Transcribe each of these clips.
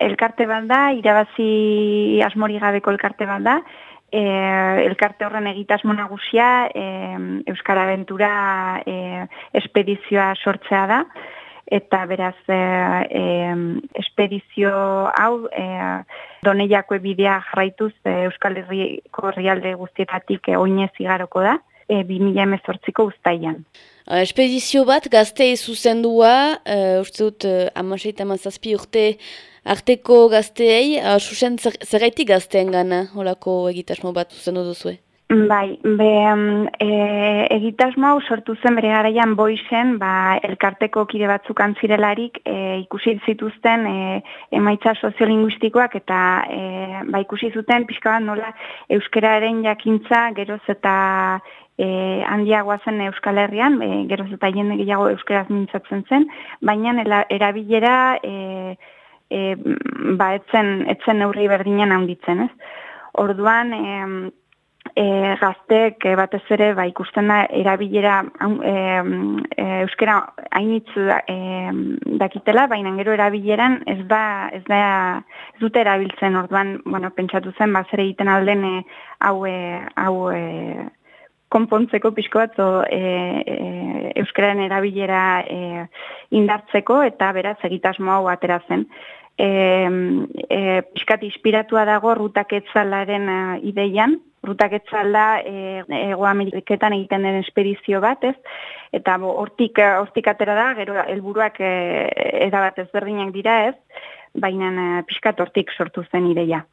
elkarte bat irabazi asmori gabeko elkarte bat da, e, elkarte horren egitasmo nagusia e, Euskara Aventura e, espedizioa sortzea da, eta beraz e, e, espedizio hau e, doneiako bidea jarraituz e, Euskal Herriko herrialde guztietatik e, oinez igaroko da, e, 2000 emezortziko ustaian. Espedizio bat gazte zuzendua, e, uste dut, e, amaseita mazazpi urte arteko gazteei, susen zerraitik gazteen gana, holako egitasmo bat zuzendu duzue? Bai, be, e, egitasmo hau sortu zen bere garaian boizen, ba, elkarteko kide batzuk antzirelarik e, ikusi zituzten e, emaitza soziolinguistikoak eta e, ba, ikusi zuten pixka bat nola euskararen jakintza geroz eta e, handiagoa zen Euskal Herrian, e, geroz eta jende gehiago euskaraz mintzatzen zen, baina erabilera e, e, ba, etzen, etzen neurri berdinen handitzen, ez? Orduan, e, e, gaztek e, batez ere ba, ikusten da erabilera e, e, euskera hainitz e, dakitela, baina gero erabileran ez da ez da ez dute erabiltzen. Orduan, bueno, pentsatu zen ba zer egiten alden e, hau e, hau e, konpontzeko pixko bat e, e, euskararen erabilera e, indartzeko eta beraz egitasmo hau atera zen. E, e, pixkat inspiratua dago rutaketzalaren ideian, rutak etzalda e, ego Ameriketan egiten den espedizio bat, ez? Eta hortik hortik atera da, gero helburuak e, era bat ezberdinak dira, ez? Baina e, pixkat hortik sortu zen ideia.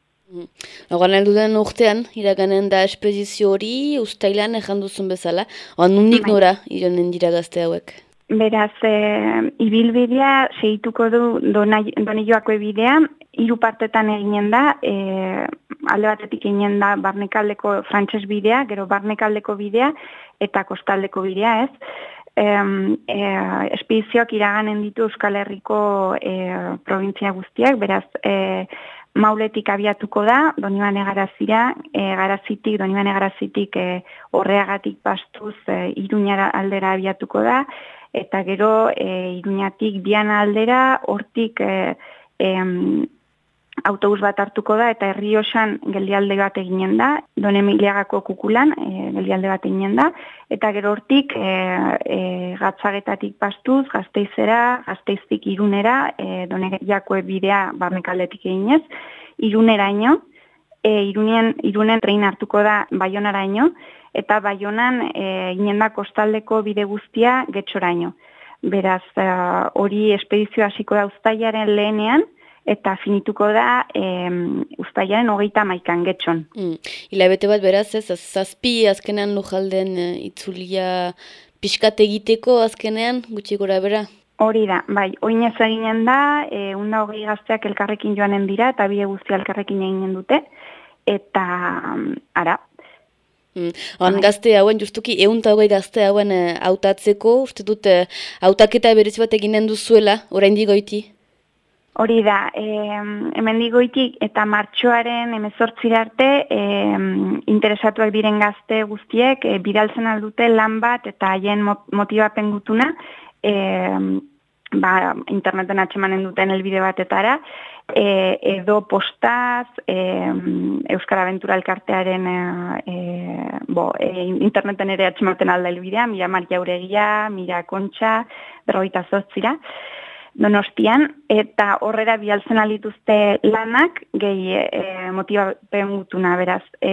Horan mm. den urtean, iraganen da espedizio hori, ustailan ejan duzun bezala, oan nundik bai. nora iranen dira gazte hauek? Beraz, e, ibilbidea, segituko du donioako bidea, hiru partetan eginen da, e, alde batetik eginen da barnekaldeko frantses bidea, gero barnekaldeko bidea eta kostaldeko bidea, ez? E, e, espedizioak iraganen ditu Euskal Herriko e, provintzia guztiak, beraz, e, mauletik abiatuko da, donibane garazira, e, garazitik, donibane garazitik e, horreagatik pastuz e, iruñara aldera abiatuko da, eta gero e, iruñatik diana aldera, hortik e, autobus bat hartuko da eta herri osan geldialde bat eginen da, done miliagako kukulan e, geldialde bat eginen da, eta gero hortik e, e, gatzagetatik pastuz, gazteizera, gazteiztik irunera, e, done jakoe bidea barnekaldetik eginez, irunera ino, e, irunen, irunen trein hartuko da baionara ino, eta baionan e, ginen da kostaldeko bide guztia getxora ino. Beraz, e, hori espedizio hasiko da ustaiaren lehenean, eta finituko da e, ustaiaren hogeita maikan getxon. Mm. Ila bete bat beraz ez, zazpi azkenean lujalden e, itzulia pixkat egiteko azkenean gutxi gora bera? Hori da, bai, oinez eginen da, e, unda hogei gazteak elkarrekin joanen dira, eta bide guztia elkarrekin eginen dute, eta ara. Mm. Bai. gazte hauen, justuki, egun eta hogei gazte hauen e, hautatzeko, uste dut, e, hautaketa berez bat eginen duzuela, orain digoiti? Hori da, e, hemen digoitik eta martxoaren emezortzira arte e, interesatuak diren gazte guztiek e, bidaltzen aldute lan bat eta haien motibapen gutuna e, ba, interneten atxemanen duten elbide batetara e, edo postaz e, Euskara Aventura elkartearen e, bo, e, interneten ere atxematen alda elbidea, mira Maria Uregia, mira Kontxa, berroita zotzira donostian, eta horrera bialtzen alituzte lanak, gehi e, motibapen gutuna, beraz. E,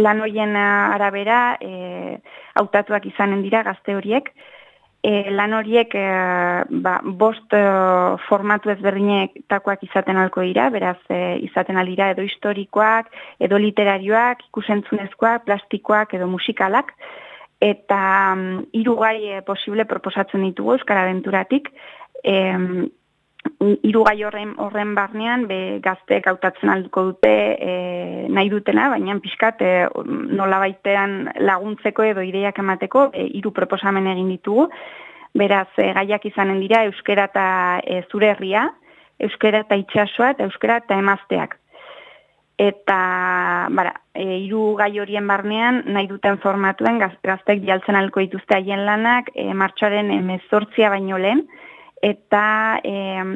lan horien arabera, e, autatuak izanen dira gazte horiek, e, lan horiek e, ba, bost e, formatu ezberdinetakoak izaten alko dira, beraz e, izaten alira edo historikoak, edo literarioak, ikusentzunezkoak, plastikoak edo musikalak, eta um, irugai posible proposatzen ditugu Euskara Em, irugai horren, horren barnean be gazteek hautatzen alduko dute e, nahi dutena, baina pixkat e, nola baitean laguntzeko edo ideiak emateko e, iru proposamen egin ditugu. Beraz, e, gaiak izanen dira euskera eta e, zure herria, euskera eta itxasua eta euskera eta emazteak. Eta, bara, e, iru gai horien barnean nahi duten formatuen gazteek jaltzen alko dituzte haien lanak e, martxoaren emezortzia baino lehen, eta e,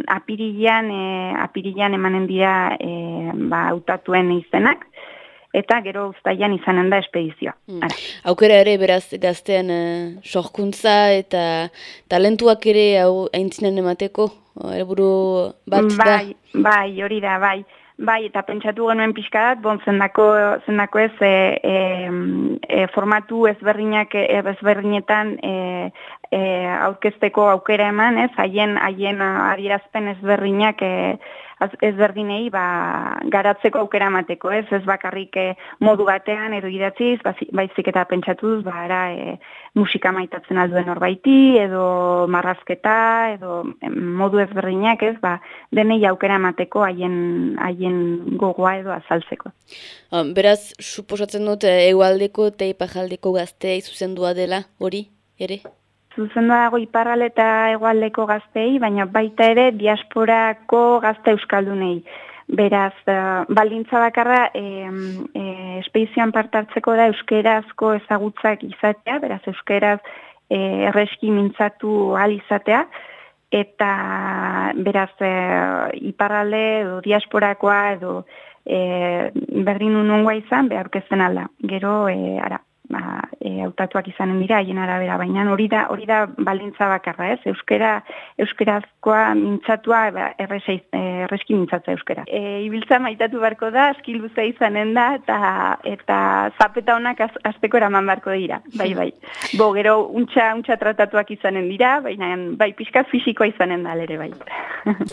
apirilean, e, apirilean emanen dira e, ba, autatuen izenak, eta gero ustaian izanen da espedizioa. Hmm. Aukera ere beraz gaztean uh, sorkuntza eta talentuak ere hau aintzinen emateko, helburu bat da? Bai, bai, hori da, bai. Bai, eta pentsatu genuen pixka bat, bon, zendako, zendako ez e, e, e, formatu ezberdinak e, ezberdinetan e, e, aurkezteko aukera eman, ez, haien, haien adierazpen ezberdinak e, ezberdinei ba, garatzeko aukera mateko, ez ez bakarrik eh, modu batean edo idatziz, baizik eta pentsatuz, ba, era, e, musika maitatzen alduen horbaiti, edo marrazketa, edo modu ezberdinak, ez, ba, denei aukera mateko haien, haien gogoa edo azaltzeko. Um, beraz, suposatzen dut, egualdeko eta ipajaldeko gaztea izuzendua dela, hori, ere? Zuzendu dago iparral eta egualdeko gaztei, baina baita ere diasporako gazte euskaldunei. Beraz, uh, baldintza bakarra, e, e, espeizioan partartzeko da euskerazko ezagutzak izatea, beraz, euskeraz e, erreski mintzatu al izatea, eta beraz, e, iparrale edo diasporakoa edo e, berdin unungoa izan, beharkezten alda. Gero, e, ara, e, autatuak izanen dira haien arabera baina hori da hori da balintza bakarra, ez? Euskera euskerazkoa mintzatua ba, erreski mintzatza euskera. E, ibiltza maitatu barko da, aski luze izanen da eta eta zapeta honak az, azteko eraman barko dira. Bai, bai. Bo, gero untxa untxa tratatuak izanen dira, baina bai pixka fisikoa izanen da ere bai.